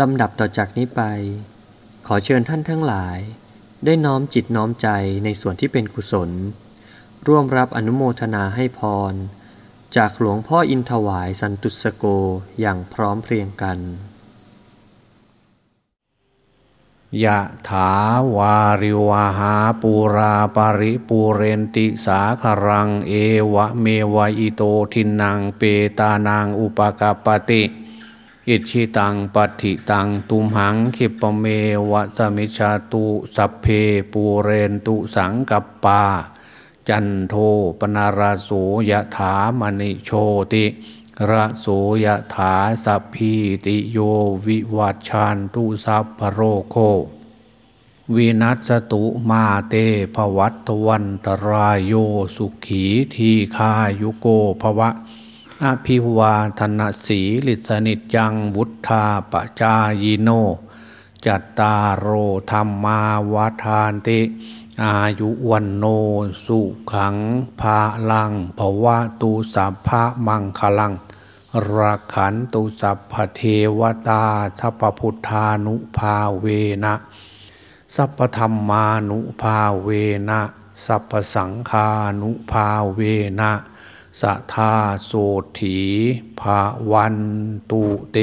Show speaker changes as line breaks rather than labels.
ลำดับต่อจากนี้ไป ขอเชิญท่านทั้งหลาย ได้น้อมจิตน้อมใจในส่วนที่เป็นกุศล ร่วมรับอนุโมทนาให้พร จากหลวงพ่ออินทวายสันตุสโกอย่างพร้อมเพรียงกัน
ยะถาวาริวาหาปูราปาริปูเรนติสาคารัง เอวะเมวะอิโตทินังเปตานางอุปกาปติ อิชิตังปัติตังตุมหังคิปเมวะสมิชาตุสัพเพปูเรนตุสังกัปปา จันโทปนาราโสยะถามณิโชติระโสยะถาสัพพีติโยวิวัชชานตุสัพพโรโควินัสตุมาเตภวัตวันตรายโยสุขีทีคายุโกภวะ อภิวาธนสีลิสนิจยังวุธาปจายโน จัตตารโอธรรมาวาทานติ อายุวันโนสุขังภาลังภวะตูสัพพะมังคลังรักขันตุสัพพเทวตาสัพพุทธานุภาเวนะ สัพพธรรมานุภาเวนะ สัพพสังฆานุภาเวนะ สัทาโสถีภาวันตุเต